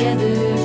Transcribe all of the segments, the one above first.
İyi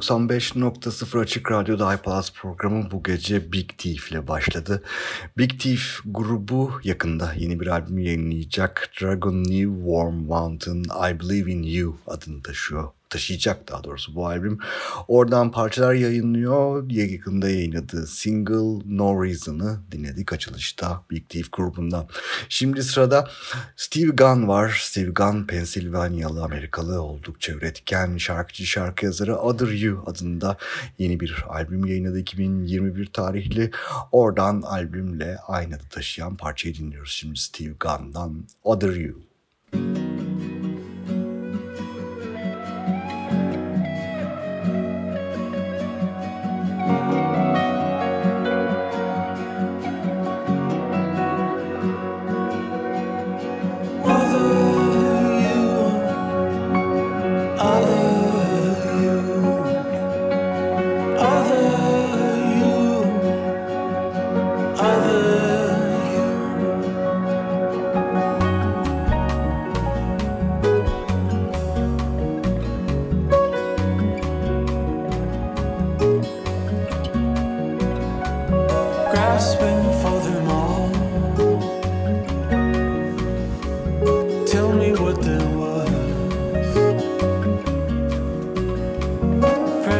95.0 Açık Radyo'da iPlus programı bu gece Big Thief ile başladı. Big Thief grubu yakında yeni bir albüm yayınlayacak. Dragon New Warm Mountain I Believe in You adını taşıyor taşıyacak daha doğrusu bu albüm. Oradan parçalar yayınlıyor. Yakında yayınladığı single No Reason'ı dinledik açılışta Big Thief grubundan. Şimdi sırada Steve Gunn var. Steve Gunn Pensilvanyalı Amerikalı oldukça üretken şarkıcı şarkı yazarı Other You adında yeni bir albüm yayınladı 2021 tarihli. Oradan albümle aynı adı taşıyan parçayı dinliyoruz şimdi Steve Gunn'dan Other You. Müzik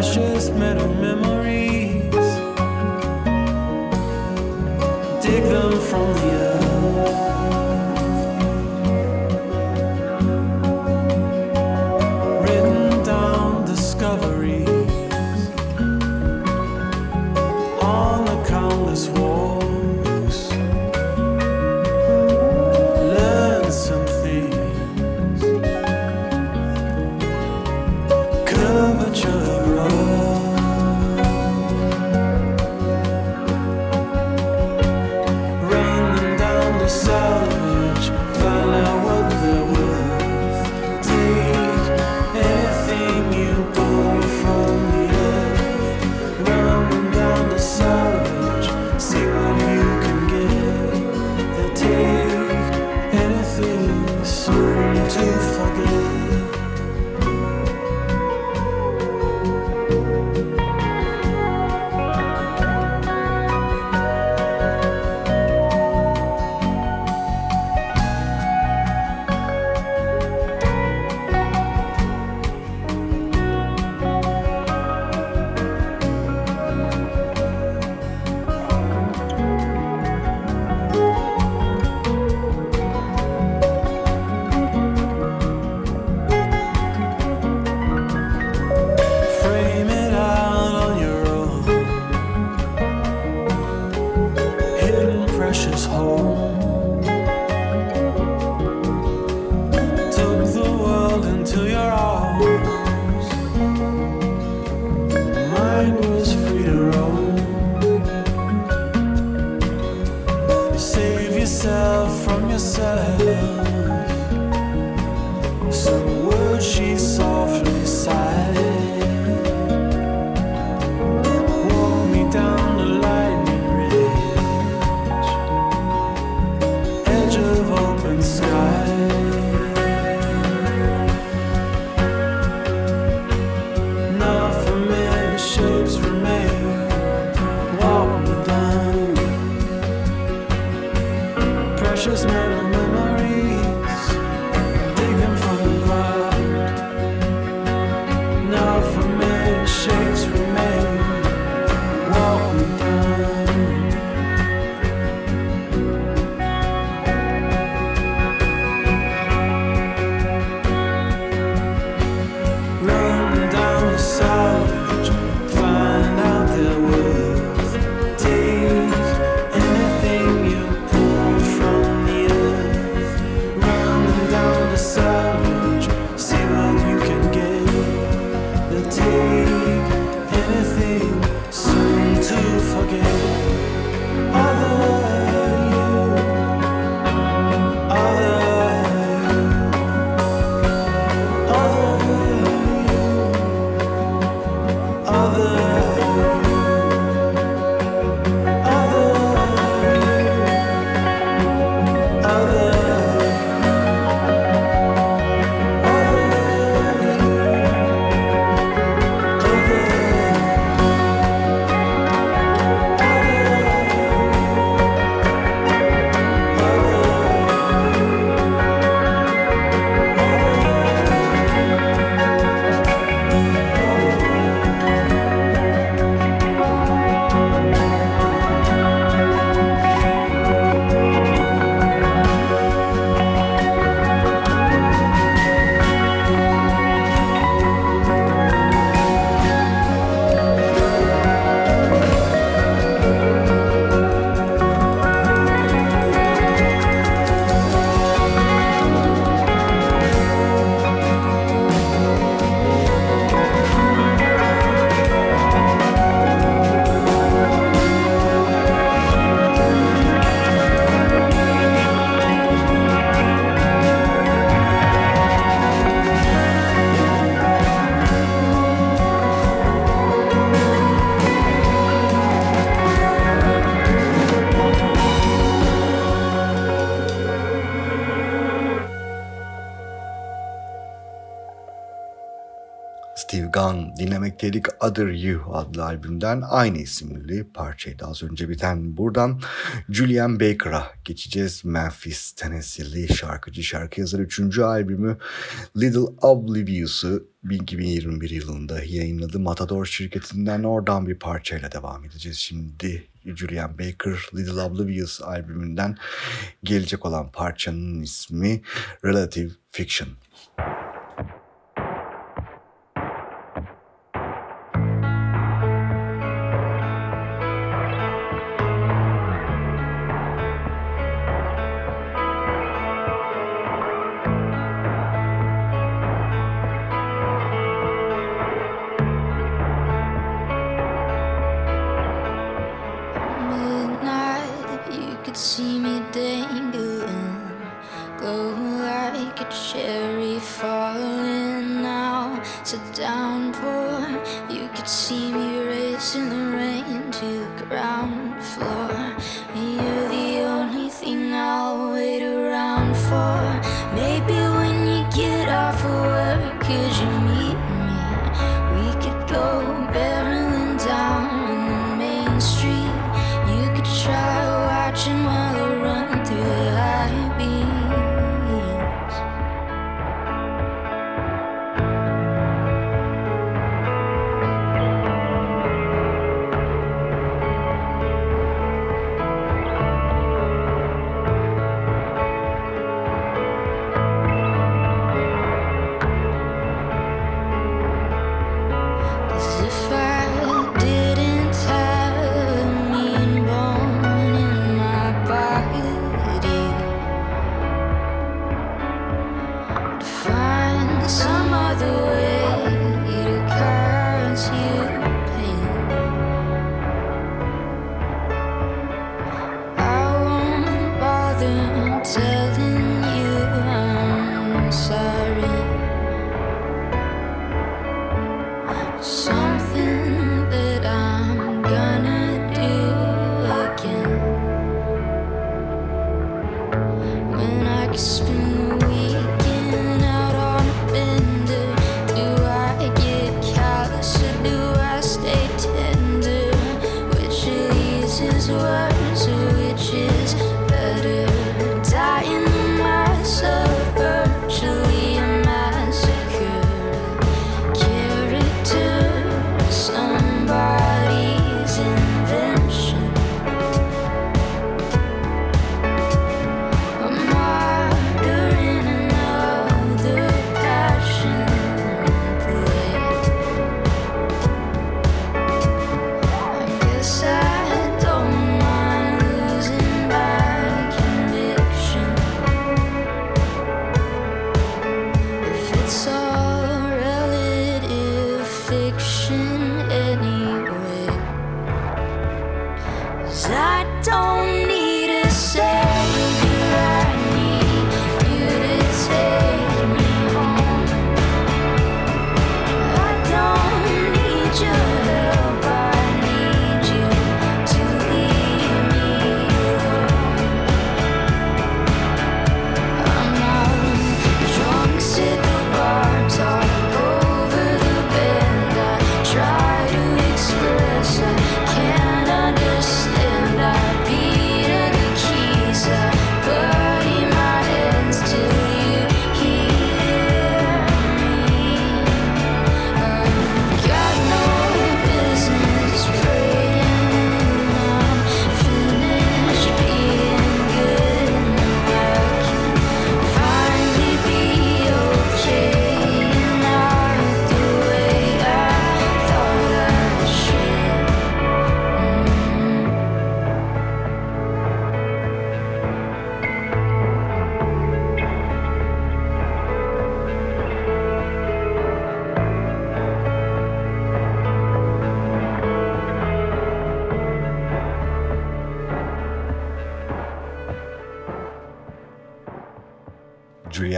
Take anything you pull from the earth. you. Other You adlı albümden aynı isimli parçaydı az önce biten. Buradan Julian Baker'a geçeceğiz. Memphis, Tennessee'li şarkıcı, şarkı yazarı 3. albümü Little Oblivious'u 2021 yılında yayınladı. Matador şirketinden oradan bir parçayla devam edeceğiz. Şimdi Julian Baker Little Oblivious albümünden gelecek olan parçanın ismi Relative Fiction. It's a downpour. You could see me racing the rain to the ground floor.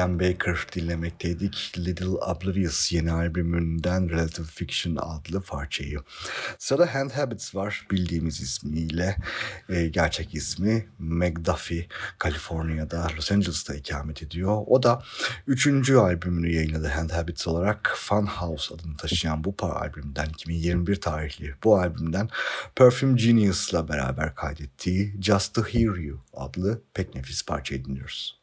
Julian Baker dinlemekteydik. Little Oblivious yeni albümünden Relative Fiction adlı parçayı. Sırada Hand Habits var bildiğimiz ismiyle. E, gerçek ismi McDuffie. Kaliforniya'da Los Angeles'ta ikamet ediyor. O da üçüncü albümünü yayınladı Hand Habits olarak. Fun House adını taşıyan bu par albümden 2021 tarihli bu albümden Perfume Genius'la beraber kaydettiği Just to Hear You adlı pek nefis parçayı dinliyoruz.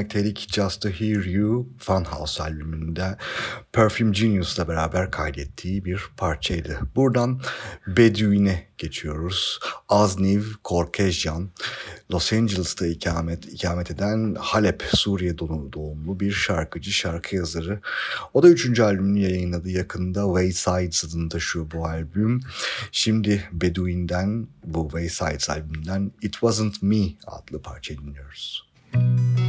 Dinlemekteydik Just to Hear You Funhouse albümünde Perfume Genius'la beraber kaydettiği bir parçaydı. Buradan Bedouin'e geçiyoruz. Azniv Korkejyan, Los Angeles'ta ikamet, ikamet eden Halep, Suriye doğumlu bir şarkıcı, şarkı yazarı. O da üçüncü albümünü yayınladı yakında. Waysides adında şu bu albüm. Şimdi Bedouin'den, bu Waysides albümünden It Wasn't Me adlı parça dinliyoruz. Müzik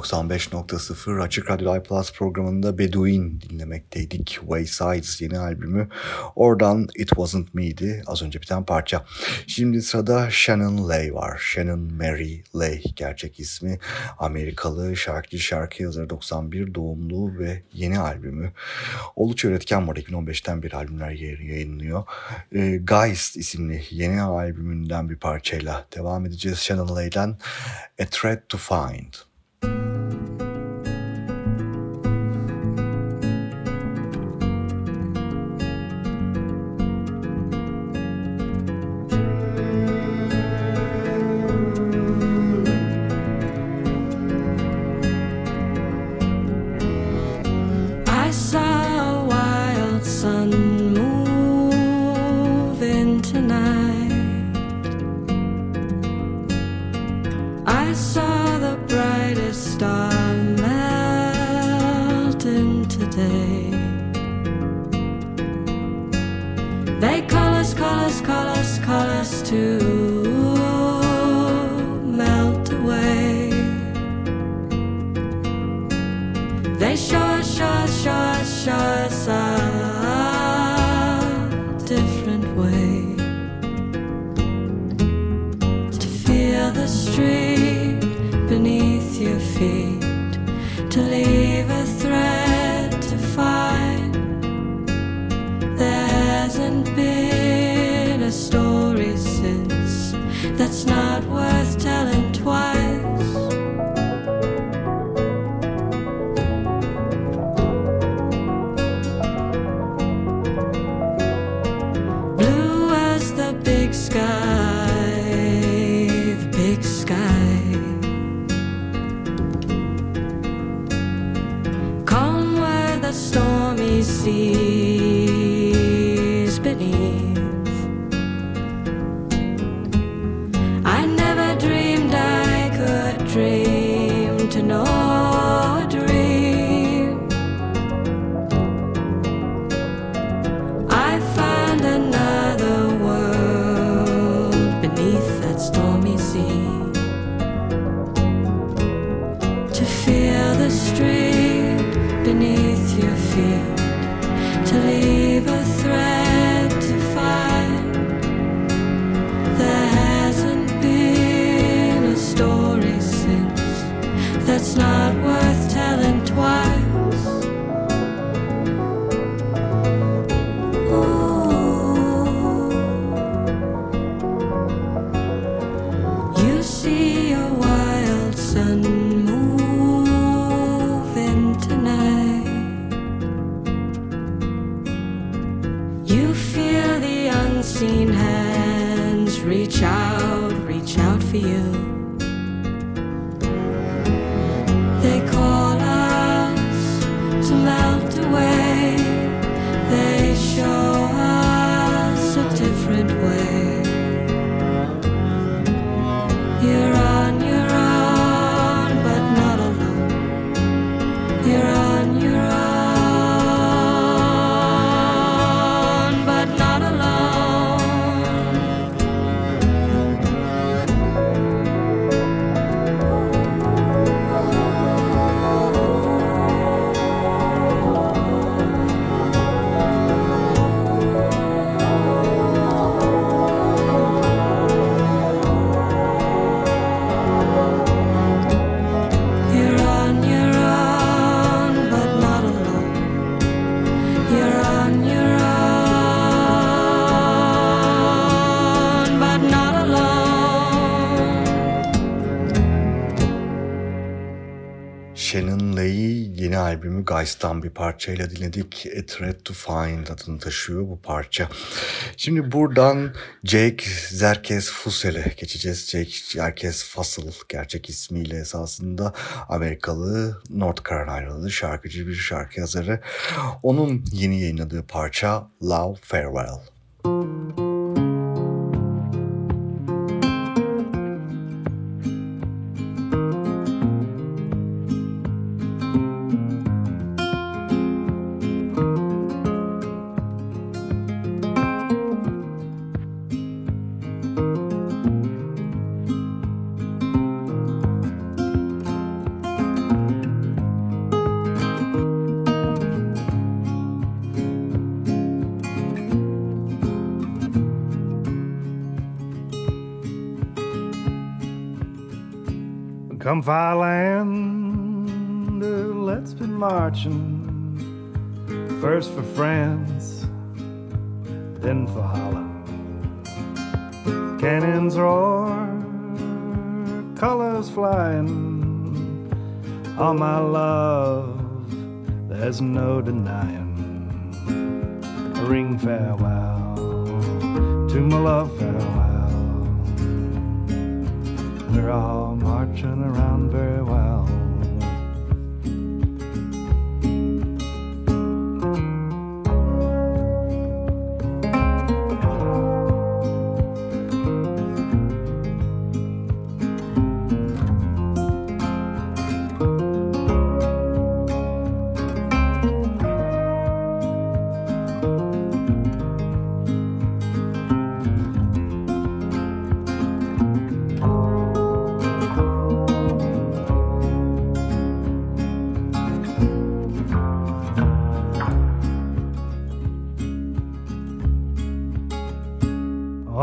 95.0 Açık Radyo iPlus programında Beduin dinlemekteydik. Waysides yeni albümü. Oradan It Wasn't Me'di az önce biten parça. Şimdi sırada Shannon Lay var. Shannon Mary Lay gerçek ismi. Amerikalı şarkıcı şarkı yazarı 91 doğumlu ve yeni albümü. Oldukça üretken var. 2015'ten bir albümler yayınlıyor. E, Geist isimli yeni albümünden bir parçayla devam edeceğiz. Shannon Lay'den A Thread to Find. Geist'tan bir parçayla dinledik. A Thread to Find adını taşıyor bu parça. Şimdi buradan Jake Zerkes Fussel'e geçeceğiz. Jake Zerkes Fussell gerçek ismiyle esasında Amerikalı North Carolinalı şarkıcı bir şarkı yazarı. Onun yeni yayınladığı parça Love Farewell. Müzik love, there's no denying. Ring farewell to my love, farewell. We're all marching around very well.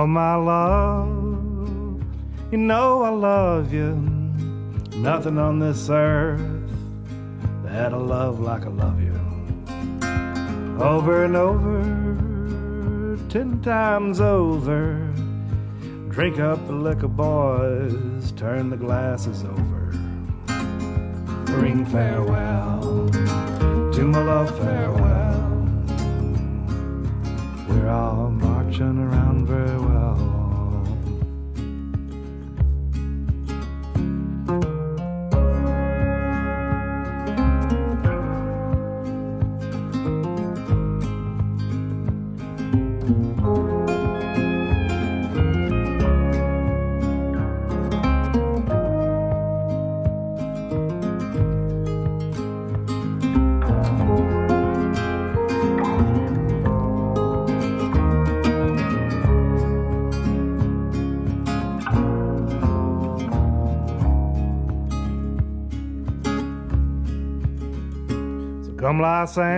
My love, you know I love you. Nothing on this earth that I love like I love you. Over and over, ten times over. Drink up the liquor, boys, turn the glasses over. Ring farewell to my love, farewell. We're all marching around well. So come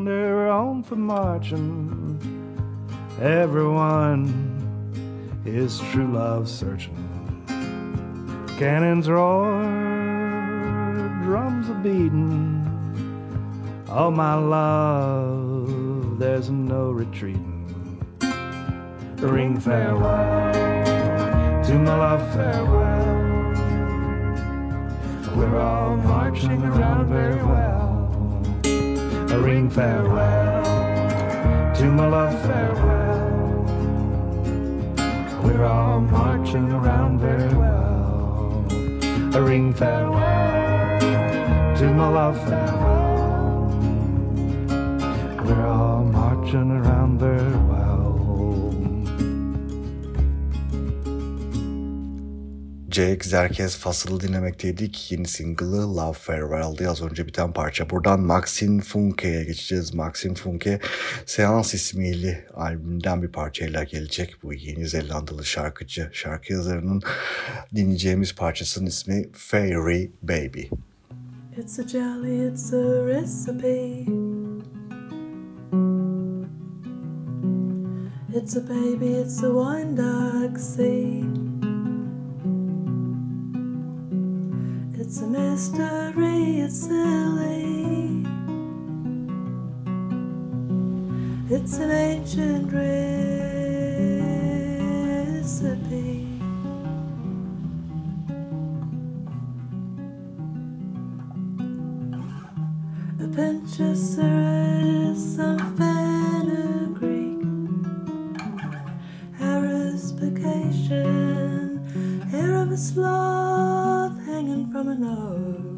Lysander, on for marching. Everyone is true love searching. Cannons roar, drums are beating. Oh, my love, there's no retreating. Ring farewell to my love, farewell. We're all marching around very well. A ring farewell to my love, farewell. We're all marching around very well. A ring farewell to my love, farewell. Jake Zerkez Fasıl'ı dinlemekteydik. Yeni single'ı Love Farewell'di. Az önce biten parça. Buradan Maxine Funke'ye geçeceğiz. Maxine Funke, Seans ismiyle albümden bir parçayla gelecek. Bu Yeni Zelandalı şarkıcı, şarkı yazarının dinleyeceğimiz parçasının ismi Fairy Baby. It's a jelly, it's a recipe. It's a baby, it's a wine dark sea. It's a mystery, it's silly. It's an ancient recipe. A pinch of syrup, some fenugreek, hair hair of a sloth dominoes.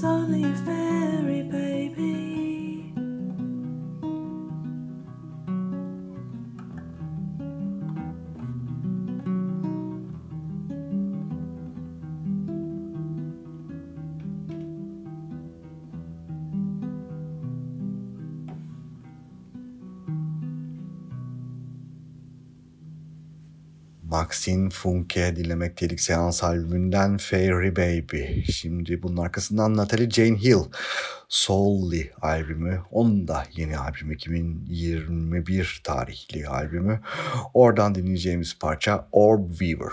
It's only a fairy tale. Taksin Funke dinlemekteydik seans albümünden Fairy Baby. Şimdi bunun arkasından Natalie Jane Hill Solly albümü. Onun da yeni albümü 2021 tarihli albümü. Oradan dinleyeceğimiz parça Orb Weaver.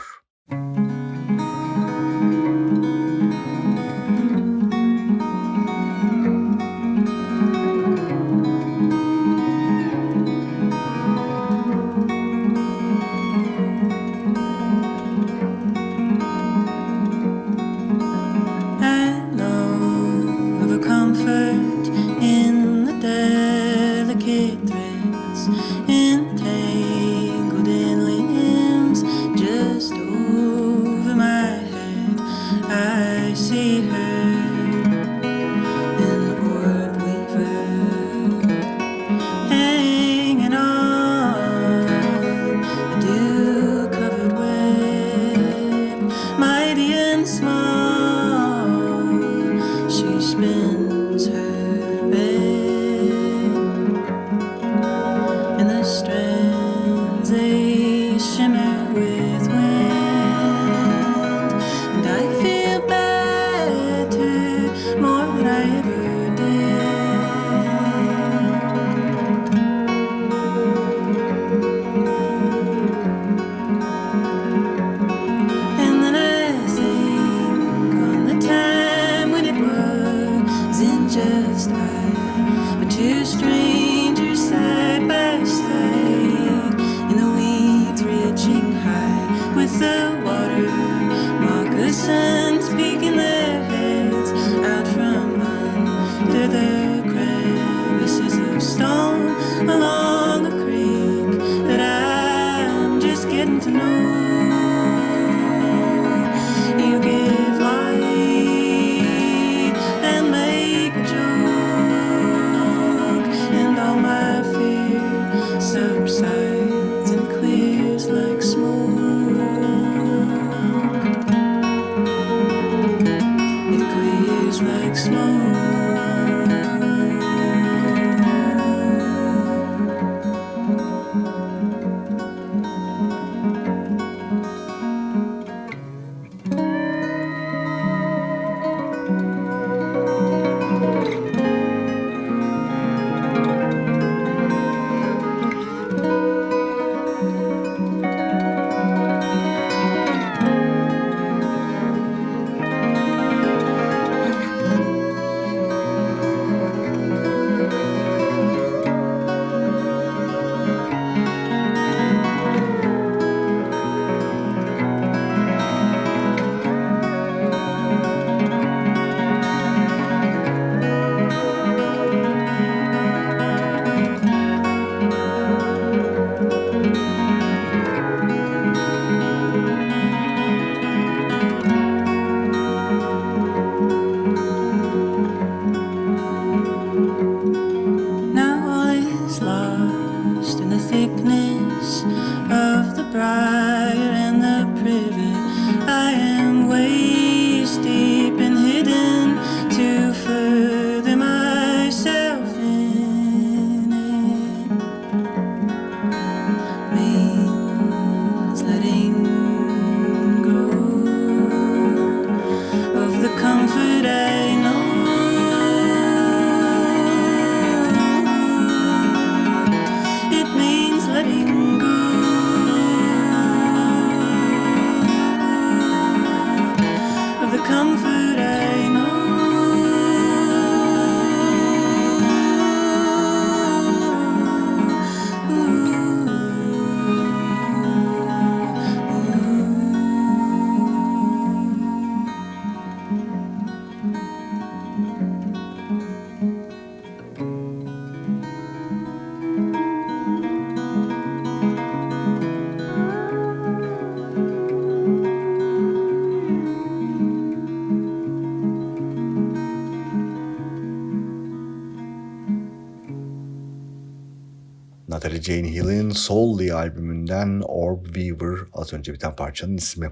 Hill'in Soully albümünden Orb Weaver az önce biten parçanın ismi.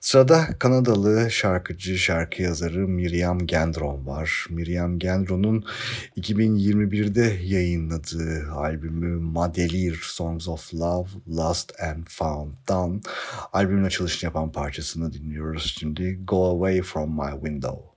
Sırada Kanadalı şarkıcı, şarkı yazarı Miriam Gendron var. Miriam Gendron'un 2021'de yayınladığı albümü Madelir Songs of Love, Lost and Found'dan albümün açılışını yapan parçasını dinliyoruz şimdi. Go Away From My Window.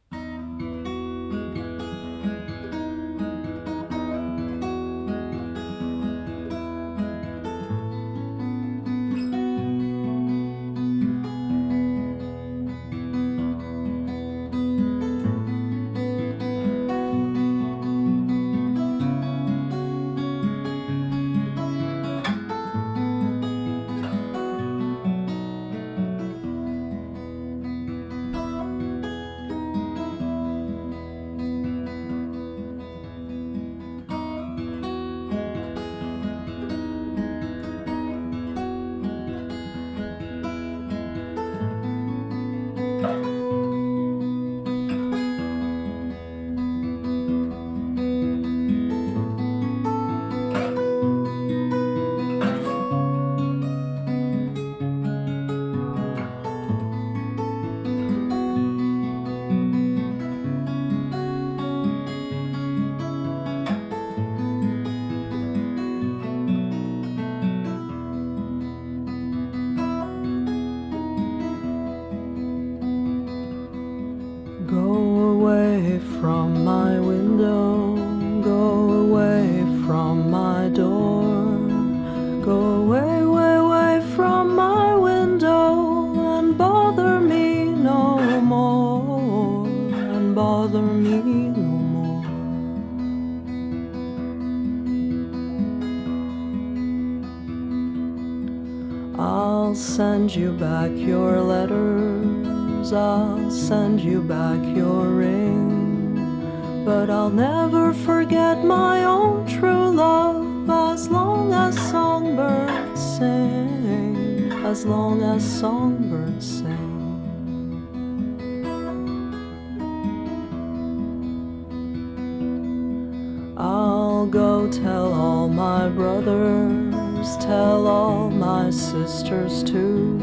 Go tell all my brothers, tell all my sisters too,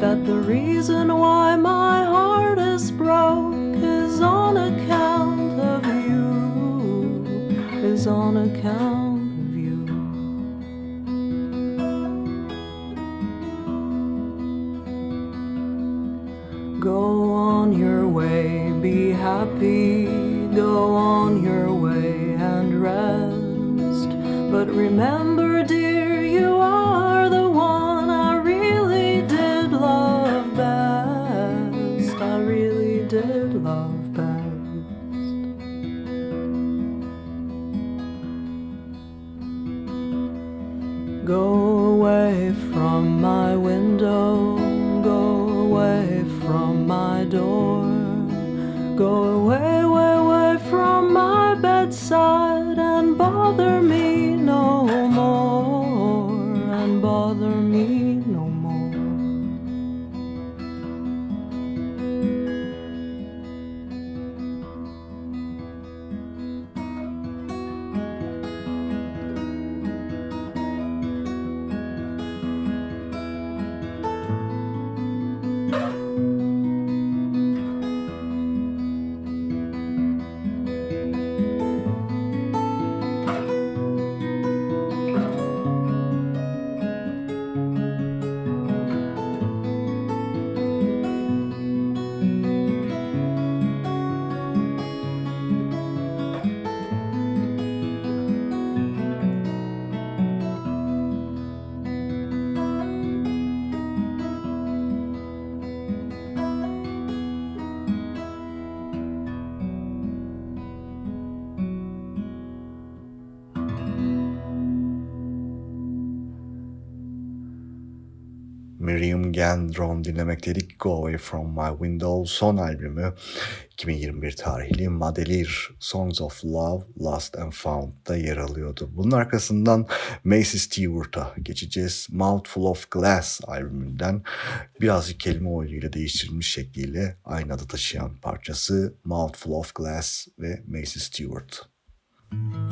that the reason why my heart is broke is on account of you, is on account. Go on your way, be happy. Go on your remember. Miriam Gendron dinlemekteydik. Go Away From My Window son albümü 2021 tarihli Madelir Songs of Love, Lost and Found'da yer alıyordu. Bunun arkasından Macy Stewart'a geçeceğiz. Mouthful of Glass albümünden birazcık kelime oyunuyla değiştirilmiş şekliyle aynı adı taşıyan parçası Mouthful of Glass ve Macy Stewart. Müzik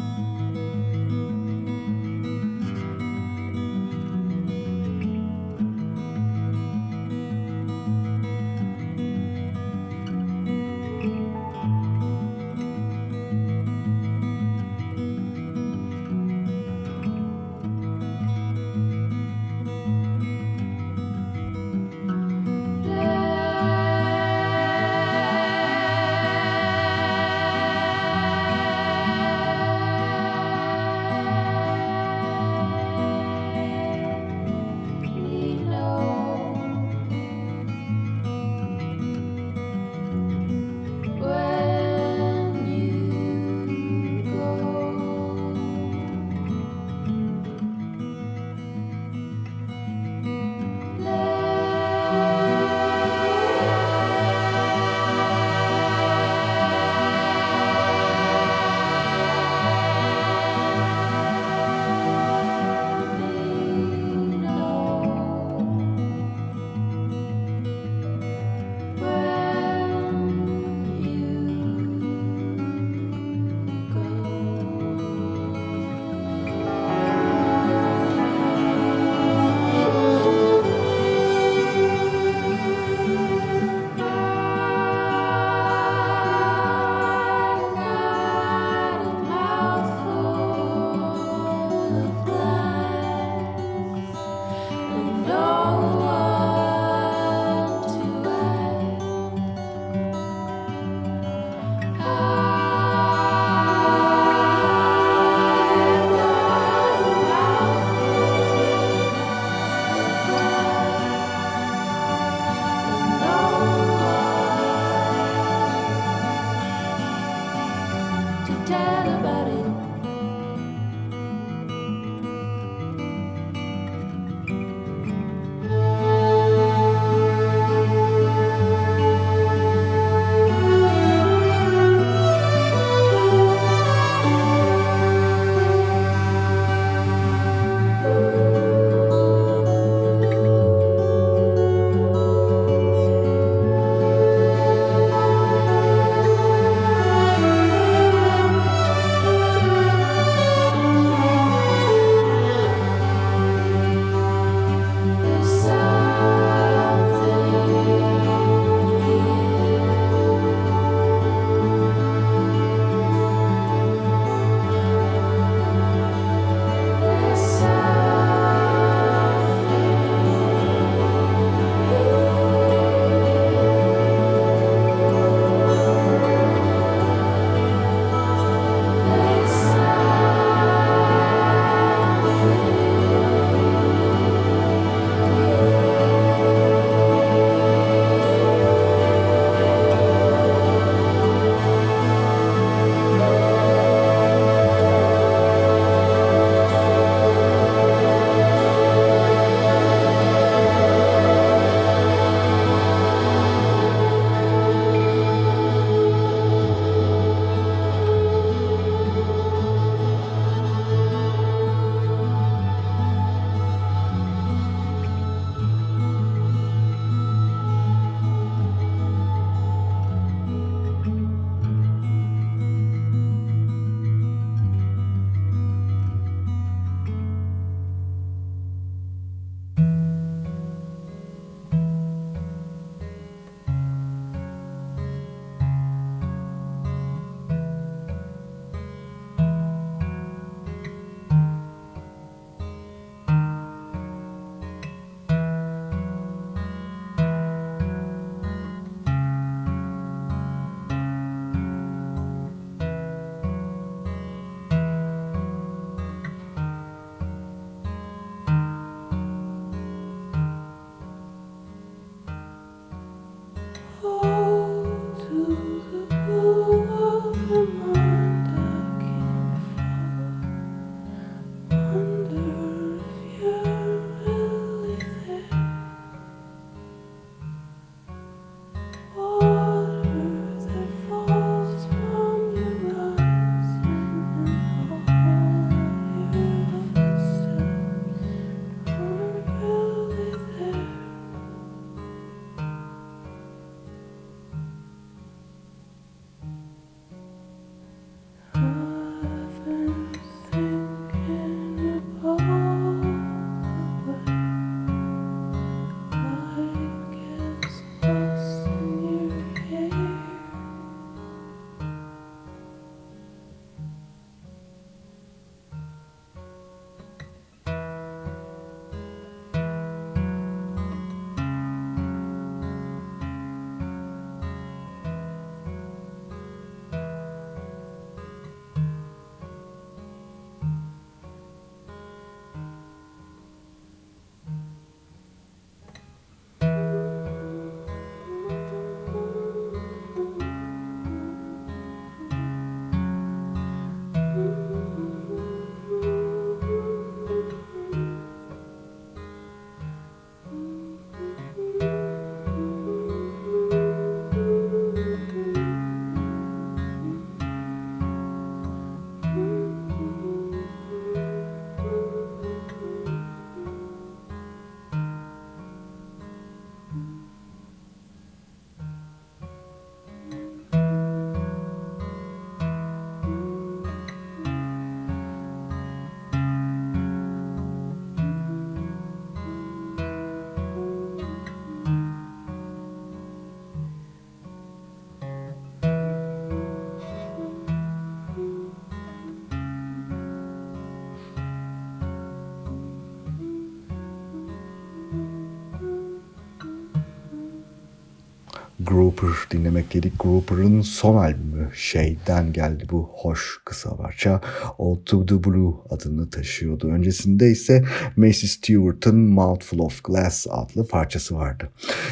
Grouper dinlemekteydik. Grouper'ın son albümü şeyden geldi bu hoş kısa parça. All to the Blue adını taşıyordu. Öncesinde ise Macy Stewart'ın Mouthful of Glass adlı parçası vardı.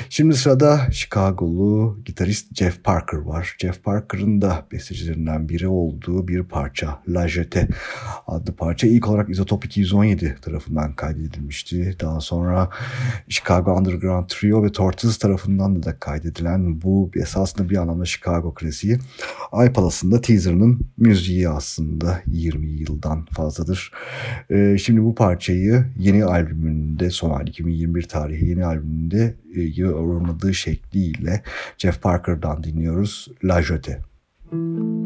Şimdi sırada Chicago'lu gitarist Jeff Parker var. Jeff Parker'ın da bestecilerinden biri olduğu bir parça La Jetée adlı parça ilk olarak Isotop 217 tarafından kaydedilmişti. Daha sonra Chicago Underground Trio ve Tortoise tarafından da kaydedilen bu esasında bir anlamda Chicago klasiği. Ay Palas'ın teaserının müziği aslında 20 yıldan fazladır. Ee, şimdi bu parçayı yeni albümünde son hali 2021 tarihi yeni albümünde e, yorumladığı şekliyle Jeff Parker'dan dinliyoruz La Jetée. Jeff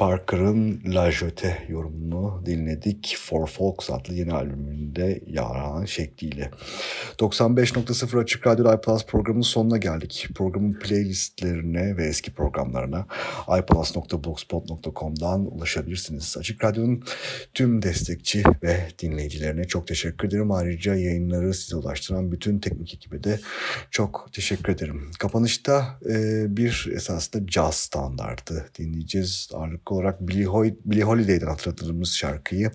Parker'ın La Jote yorumunu dinledik. For Folks adlı yeni albümünde yaran şekliyle. 95.0 Açık Radyo iPlus programının sonuna geldik. Programın playlistlerine ve eski programlarına iPlus.blogspot.com'dan ulaşabilirsiniz. Açık Radyo'nun tüm destekçi ve dinleyicilerine çok teşekkür ederim. Ayrıca yayınları size ulaştıran bütün teknik ekibe de çok teşekkür ederim. Kapanışta e, bir esasında jazz standardı dinleyeceğiz. Ağırlıklı olarak Billie, Billie Holiday'den hatırladığımız şarkıyı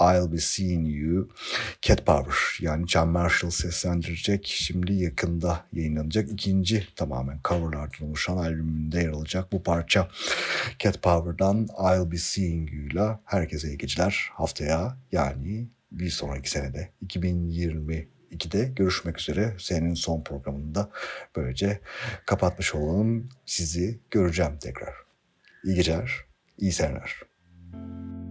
I'll Be Seeing You Cat Power yani John Marshall seslendirecek. Şimdi yakında yayınlanacak ikinci tamamen coverlardan oluşan albümünde yer alacak bu parça Cat Power'dan I'll Be Seeing You'la herkese iyi geceler. Haftaya yani bir sonraki senede 2020 2'de görüşmek üzere. Senin son programında böylece kapatmış olalım. Sizi göreceğim tekrar. İyi geceler, iyi seneler. I'll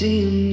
be seeing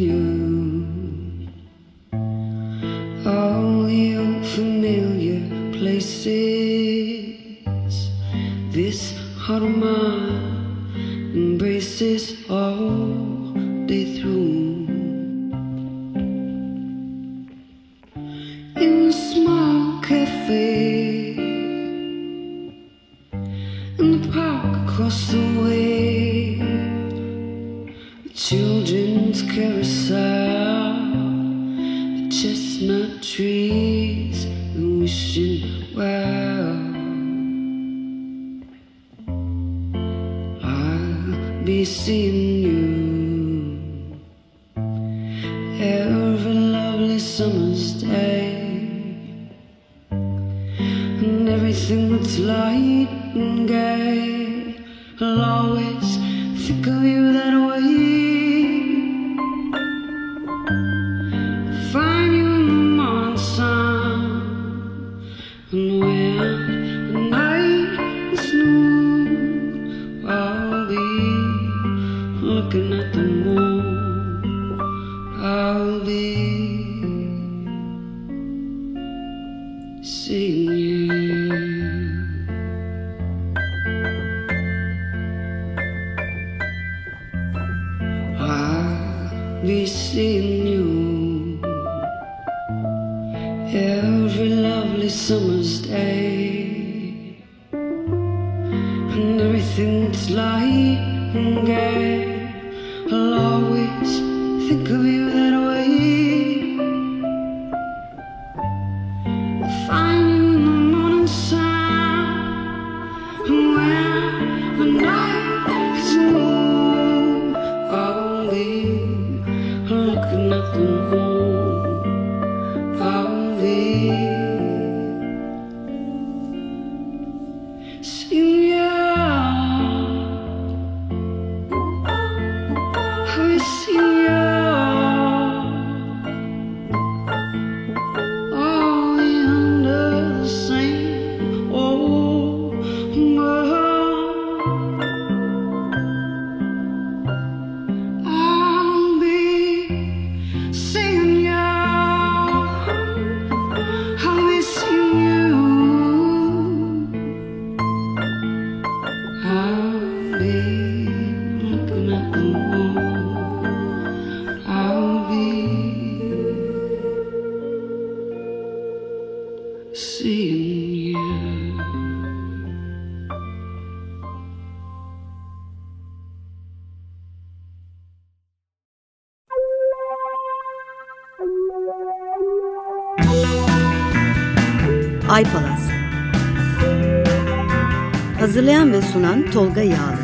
day, and everything that's light and gay. I'll always think of you iPalaz Hazırlayan ve sunan Tolga Yağlı